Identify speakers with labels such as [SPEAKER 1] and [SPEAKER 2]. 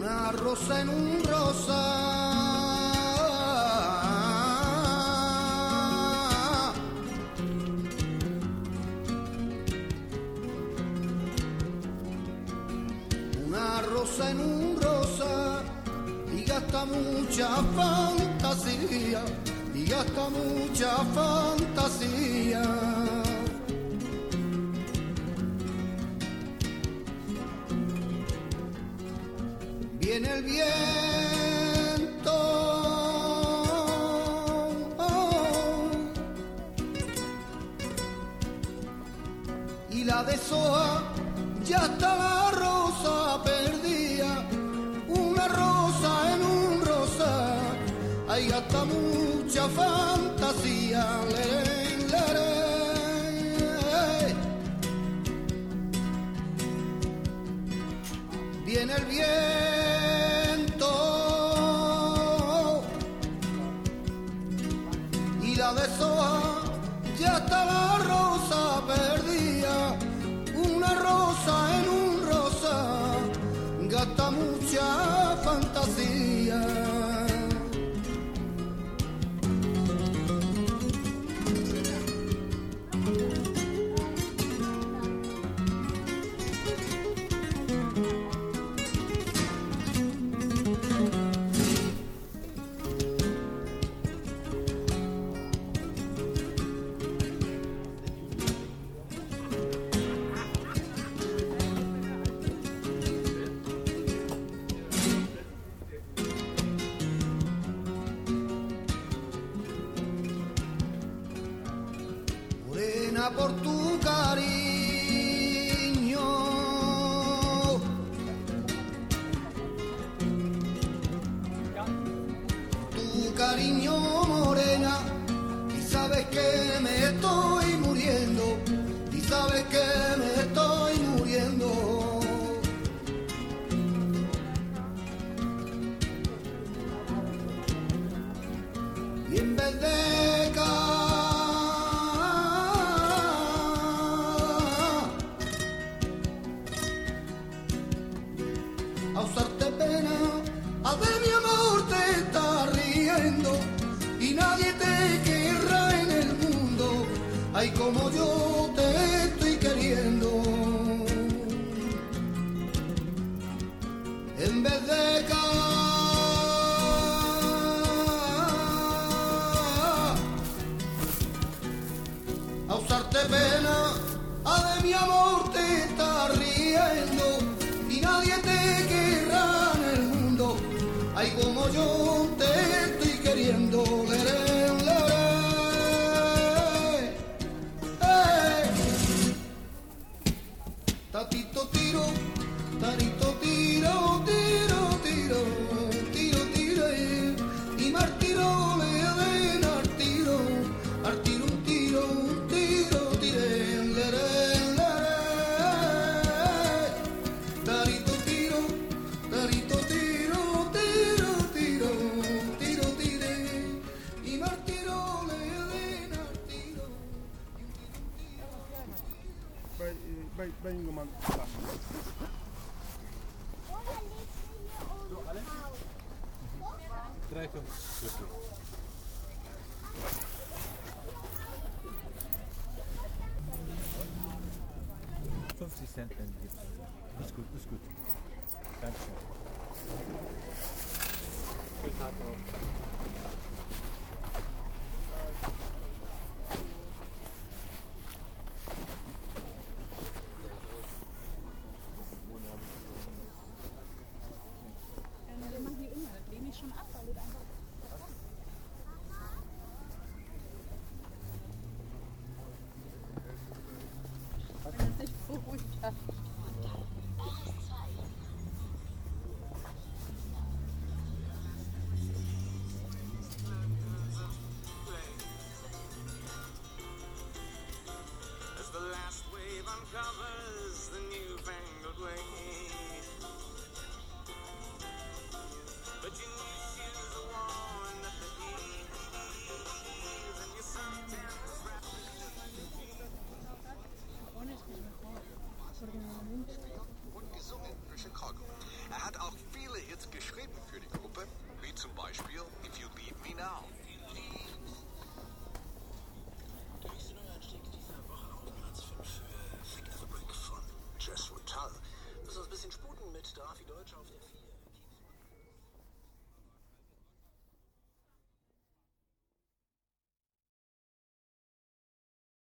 [SPEAKER 1] Una rosa en un rosa. Una rosa en un rosa y gasta mucha fantasía, y gasta mucha fantasía. Viene el viento. Y la deshoja, ya está la rosa perdida. Una rosa en un rosa, ahí gasta mucha fantasía. Viene el viento y la por tu cariño. Tu cariño morena, y sabes que me estoy muriendo, y sabes que me estoy muriendo. Y nadie te querrá en el mundo, ay como yo te estoy queriendo. En vez de ca a usarte pena, a de mi amor te está riendo y nadie te querrá en el mundo, ay como yo
[SPEAKER 2] ben, ben je man.
[SPEAKER 3] Draai hem. Fifty cent en dit. Is goed, is goed. Dankjewel. Goed.